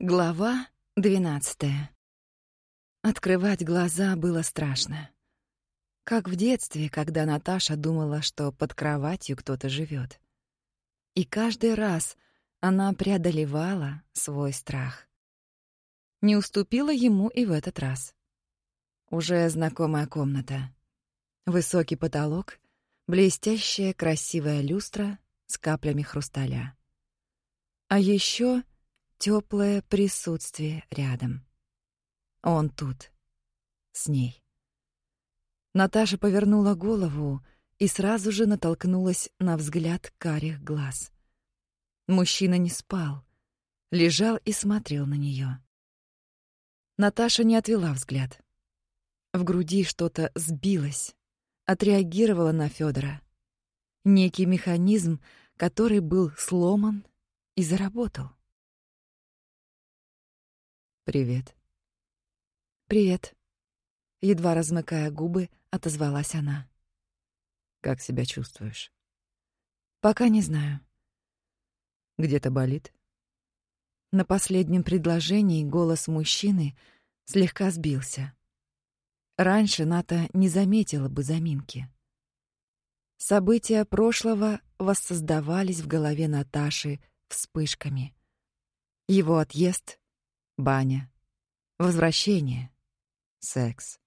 Глава двенадцатая. Открывать глаза было страшно. Как в детстве, когда Наташа думала, что под кроватью кто-то живет. И каждый раз она преодолевала свой страх. Не уступила ему и в этот раз. Уже знакомая комната. Высокий потолок, блестящая красивая люстра с каплями хрусталя. А еще теплое присутствие рядом. Он тут, с ней. Наташа повернула голову и сразу же натолкнулась на взгляд карих глаз. Мужчина не спал, лежал и смотрел на нее. Наташа не отвела взгляд. В груди что-то сбилось, отреагировало на Федора. Некий механизм, который был сломан и заработал. «Привет». «Привет». Едва размыкая губы, отозвалась она. «Как себя чувствуешь?» «Пока не знаю». «Где-то болит?» На последнем предложении голос мужчины слегка сбился. Раньше Ната не заметила бы заминки. События прошлого воссоздавались в голове Наташи вспышками. Его отъезд, баня, возвращение, секс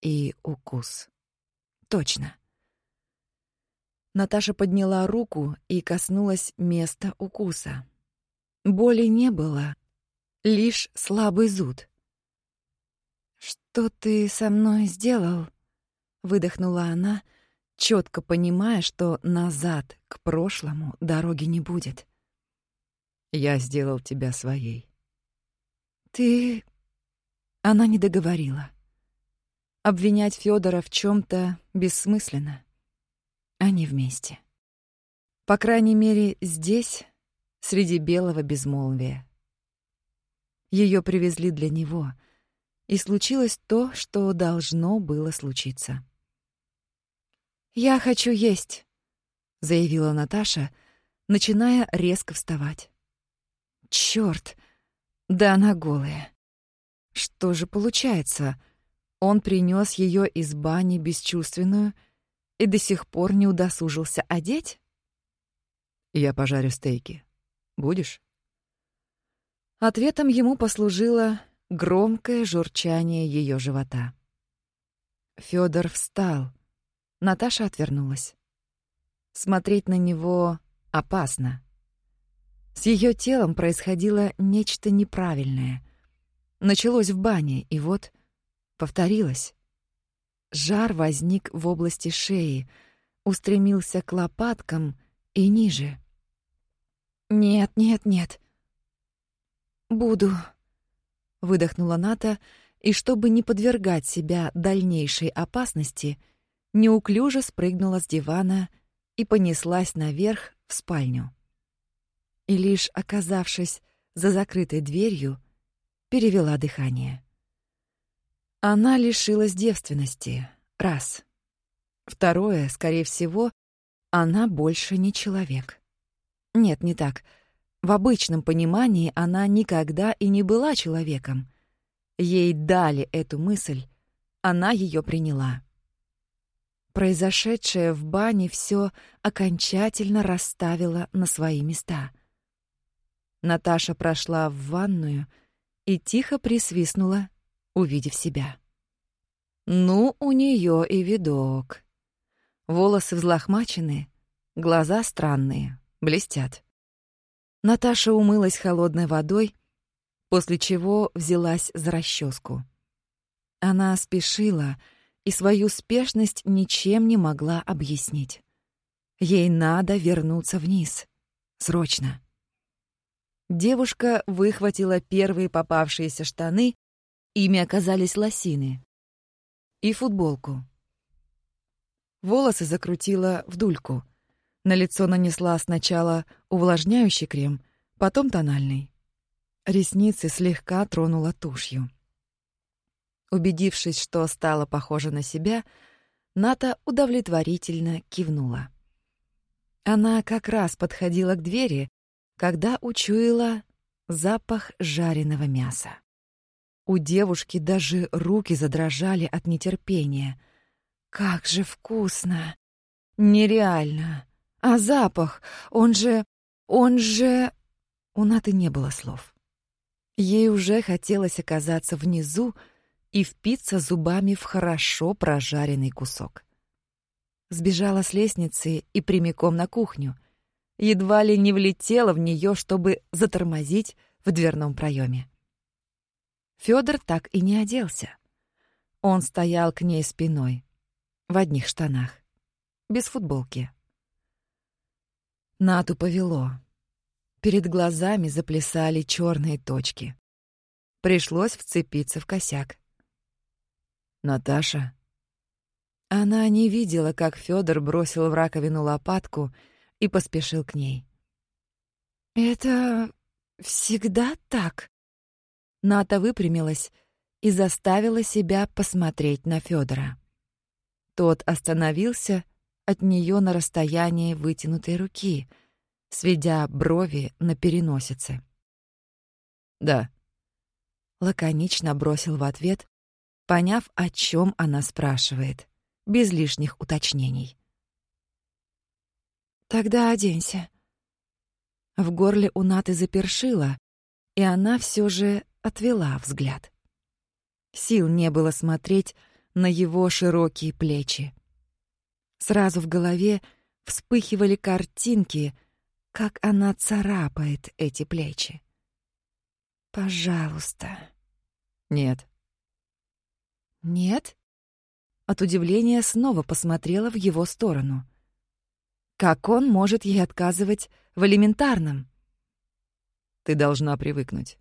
и укус. Точно. Наташа подняла руку и коснулась места укуса. Боли не было, лишь слабый зуд. «Что ты со мной сделал?» — выдохнула она, четко понимая, что назад, к прошлому, дороги не будет. «Я сделал тебя своей». «Ты...» Она не договорила. Обвинять Федора в чем то бессмысленно. Они вместе. По крайней мере, здесь, среди белого безмолвия. Ее привезли для него, и случилось то, что должно было случиться. «Я хочу есть», — заявила Наташа, начиная резко вставать. «Чёрт!» Да она голая. Что же получается? Он принес ее из бани бесчувственную и до сих пор не удосужился одеть? Я пожарю стейки. Будешь? Ответом ему послужило громкое журчание ее живота. Федор встал. Наташа отвернулась. Смотреть на него опасно. С ее телом происходило нечто неправильное. Началось в бане, и вот повторилось. Жар возник в области шеи, устремился к лопаткам и ниже. «Нет, нет, нет. Буду», — выдохнула Ната, и, чтобы не подвергать себя дальнейшей опасности, неуклюже спрыгнула с дивана и понеслась наверх в спальню и лишь оказавшись за закрытой дверью, перевела дыхание. Она лишилась девственности. Раз. Второе, скорее всего, она больше не человек. Нет, не так. В обычном понимании она никогда и не была человеком. Ей дали эту мысль, она ее приняла. Произошедшее в бане все окончательно расставило на свои места — Наташа прошла в ванную и тихо присвистнула, увидев себя. Ну, у нее и видок. Волосы взлохмачены, глаза странные, блестят. Наташа умылась холодной водой, после чего взялась за расческу. Она спешила и свою спешность ничем не могла объяснить. Ей надо вернуться вниз. Срочно. Девушка выхватила первые попавшиеся штаны, ими оказались лосины, и футболку. Волосы закрутила в дульку. На лицо нанесла сначала увлажняющий крем, потом тональный. Ресницы слегка тронула тушью. Убедившись, что стала похожа на себя, Ната удовлетворительно кивнула. Она как раз подходила к двери, когда учуяла запах жареного мяса. У девушки даже руки задрожали от нетерпения. Как же вкусно! Нереально! А запах, он же... он же... У Наты не было слов. Ей уже хотелось оказаться внизу и впиться зубами в хорошо прожаренный кусок. Сбежала с лестницы и прямиком на кухню. Едва ли не влетела в нее, чтобы затормозить в дверном проеме. Федор так и не оделся. Он стоял к ней спиной, в одних штанах, без футболки. Нату повело. Перед глазами заплясали черные точки. Пришлось вцепиться в косяк. «Наташа?» Она не видела, как Федор бросил в раковину лопатку и поспешил к ней. «Это всегда так?» Ната выпрямилась и заставила себя посмотреть на Федора. Тот остановился от нее на расстоянии вытянутой руки, сведя брови на переносице. «Да», — лаконично бросил в ответ, поняв, о чем она спрашивает, без лишних уточнений. «Тогда оденься». В горле у Наты запершило, и она все же отвела взгляд. Сил не было смотреть на его широкие плечи. Сразу в голове вспыхивали картинки, как она царапает эти плечи. «Пожалуйста». «Нет». «Нет?» От удивления снова посмотрела в его сторону. Как он может ей отказывать в элементарном? «Ты должна привыкнуть»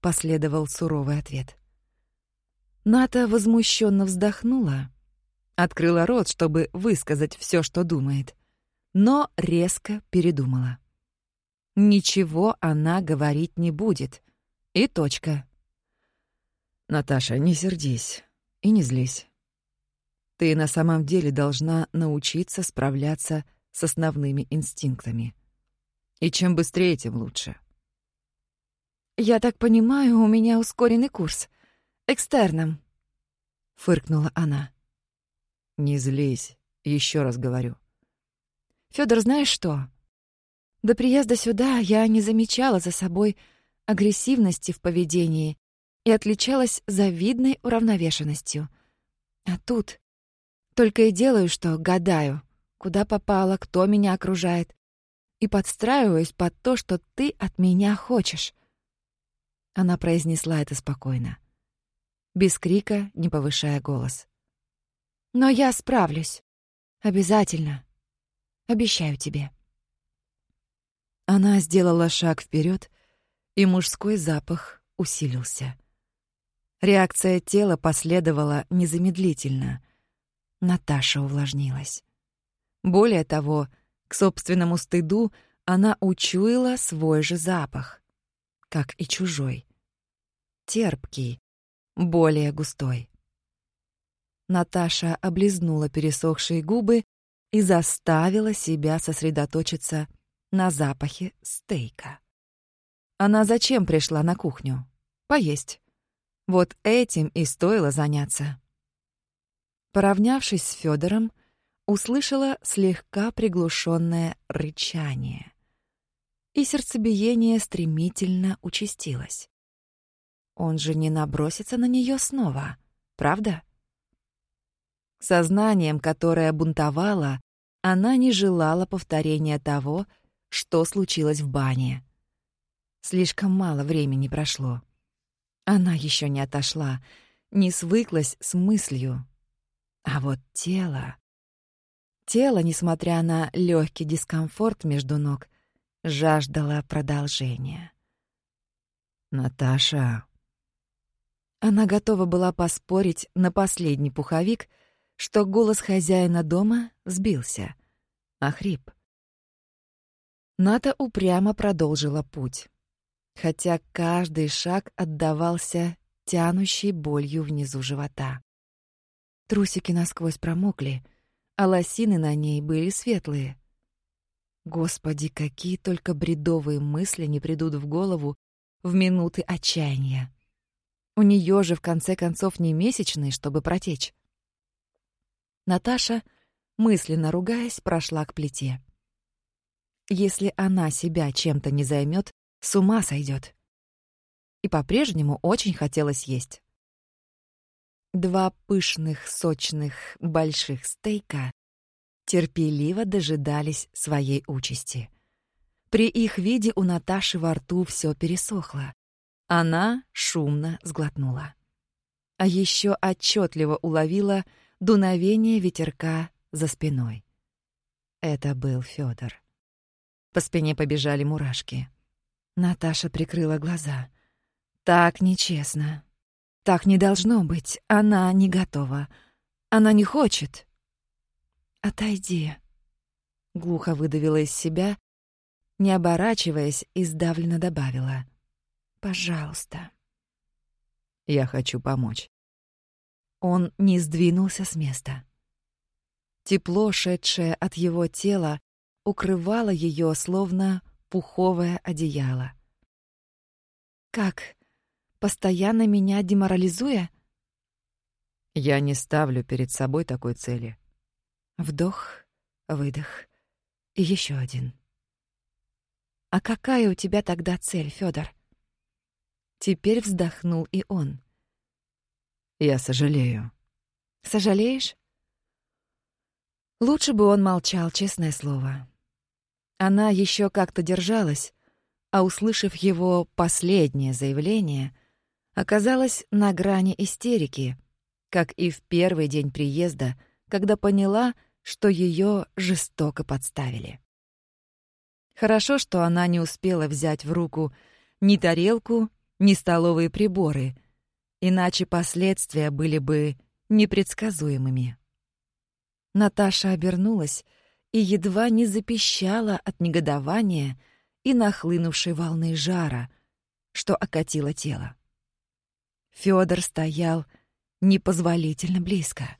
последовал суровый ответ. Ната возмущенно вздохнула, открыла рот, чтобы высказать все, что думает, но резко передумала. Ничего она говорить не будет. И точка. Наташа, не сердись и не злись. Ты на самом деле должна научиться справляться с основными инстинктами. И чем быстрее, тем лучше. «Я так понимаю, у меня ускоренный курс. Экстерном», — фыркнула она. «Не злись, еще раз говорю». Федор, знаешь что? До приезда сюда я не замечала за собой агрессивности в поведении и отличалась завидной уравновешенностью. А тут только и делаю, что гадаю, куда попала, кто меня окружает, и подстраиваюсь под то, что ты от меня хочешь. Она произнесла это спокойно, без крика, не повышая голос. «Но я справлюсь. Обязательно. Обещаю тебе». Она сделала шаг вперед, и мужской запах усилился. Реакция тела последовала незамедлительно. Наташа увлажнилась. Более того, к собственному стыду она учуяла свой же запах как и чужой. Терпкий, более густой. Наташа облизнула пересохшие губы и заставила себя сосредоточиться на запахе стейка. Она зачем пришла на кухню? Поесть. Вот этим и стоило заняться. Поравнявшись с Федором, услышала слегка приглушенное рычание и сердцебиение стремительно участилось. Он же не набросится на нее снова, правда? Сознанием, которое бунтовало, она не желала повторения того, что случилось в бане. Слишком мало времени прошло. Она еще не отошла, не свыклась с мыслью. А вот тело... Тело, несмотря на легкий дискомфорт между ног, жаждала продолжения. «Наташа...» Она готова была поспорить на последний пуховик, что голос хозяина дома сбился, охрип. Ната упрямо продолжила путь, хотя каждый шаг отдавался тянущей болью внизу живота. Трусики насквозь промокли, а лосины на ней были светлые — Господи, какие только бредовые мысли не придут в голову в минуты отчаяния. У нее же, в конце концов, не месячные, чтобы протечь. Наташа, мысленно ругаясь, прошла к плите. Если она себя чем-то не займет, с ума сойдет. И по-прежнему очень хотелось есть. Два пышных, сочных, больших стейка терпеливо дожидались своей участи. При их виде у Наташи во рту все пересохло. Она шумно сглотнула. А еще отчетливо уловила дуновение ветерка за спиной. Это был Федор. По спине побежали мурашки. Наташа прикрыла глаза. Так нечестно. Так не должно быть. Она не готова. Она не хочет. «Отойди», — глухо выдавила из себя, не оборачиваясь и сдавленно добавила. «Пожалуйста». «Я хочу помочь». Он не сдвинулся с места. Тепло, шедшее от его тела, укрывало ее словно пуховое одеяло. «Как? Постоянно меня деморализуя?» «Я не ставлю перед собой такой цели», Вдох, выдох и еще один. А какая у тебя тогда цель, Федор? Теперь вздохнул и он. Я сожалею. Сожалеешь? Лучше бы он молчал, честное слово. Она еще как-то держалась, а услышав его последнее заявление, оказалась на грани истерики, как и в первый день приезда — когда поняла, что ее жестоко подставили. Хорошо, что она не успела взять в руку ни тарелку, ни столовые приборы, иначе последствия были бы непредсказуемыми. Наташа обернулась и едва не запищала от негодования и нахлынувшей волны жара, что окатило тело. Фёдор стоял непозволительно близко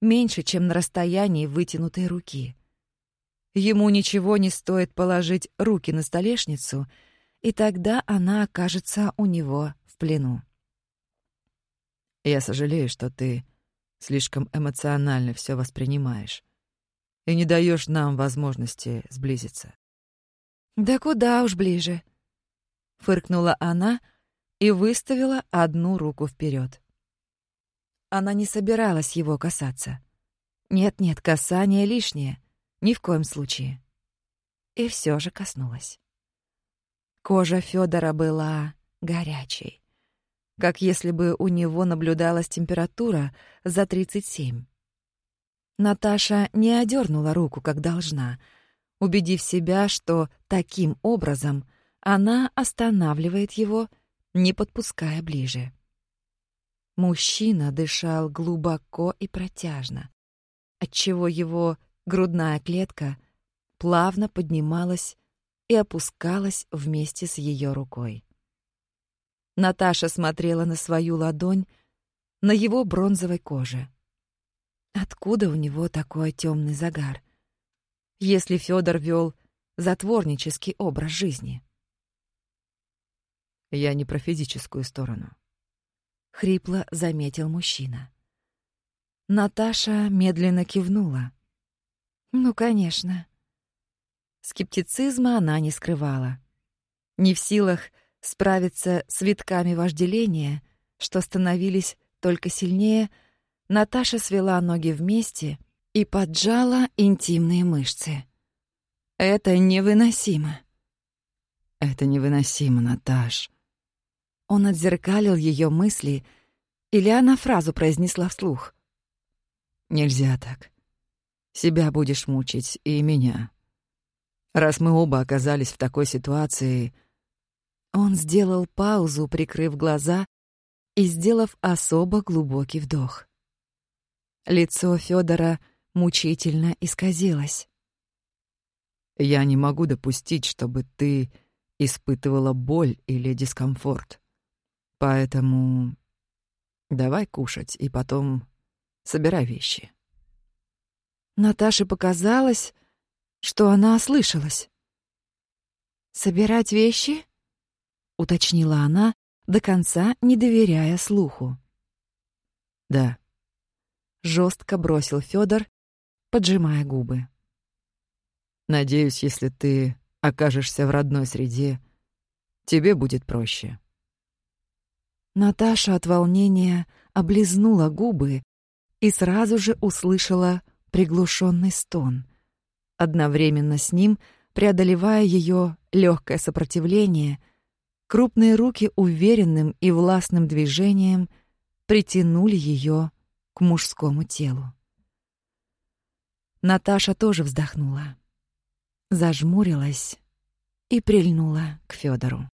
меньше, чем на расстоянии вытянутой руки. Ему ничего не стоит положить руки на столешницу, и тогда она окажется у него в плену. «Я сожалею, что ты слишком эмоционально все воспринимаешь и не даешь нам возможности сблизиться». «Да куда уж ближе», — фыркнула она и выставила одну руку вперед. Она не собиралась его касаться. Нет-нет, касание лишнее. Ни в коем случае. И все же коснулась. Кожа Федора была горячей. Как если бы у него наблюдалась температура за 37. Наташа не одернула руку, как должна, убедив себя, что таким образом она останавливает его, не подпуская ближе. Мужчина дышал глубоко и протяжно, отчего его грудная клетка плавно поднималась и опускалась вместе с ее рукой. Наташа смотрела на свою ладонь, на его бронзовой коже. Откуда у него такой темный загар? Если Федор вел затворнический образ жизни. Я не про физическую сторону. — хрипло заметил мужчина. Наташа медленно кивнула. «Ну, конечно». Скептицизма она не скрывала. Не в силах справиться с витками вожделения, что становились только сильнее, Наташа свела ноги вместе и поджала интимные мышцы. «Это невыносимо». «Это невыносимо, Наташ», он отзеркалил ее мысли, или она фразу произнесла вслух. «Нельзя так. Себя будешь мучить, и меня. Раз мы оба оказались в такой ситуации...» Он сделал паузу, прикрыв глаза и сделав особо глубокий вдох. Лицо Федора мучительно исказилось. «Я не могу допустить, чтобы ты испытывала боль или дискомфорт. Поэтому давай кушать и потом собирай вещи. Наташе показалось, что она ослышалась. «Собирать вещи?» — уточнила она, до конца не доверяя слуху. «Да», — жестко бросил Федор, поджимая губы. «Надеюсь, если ты окажешься в родной среде, тебе будет проще». Наташа от волнения облизнула губы и сразу же услышала приглушенный стон. Одновременно с ним, преодолевая ее легкое сопротивление, крупные руки уверенным и властным движением притянули ее к мужскому телу. Наташа тоже вздохнула, зажмурилась и прильнула к Федору.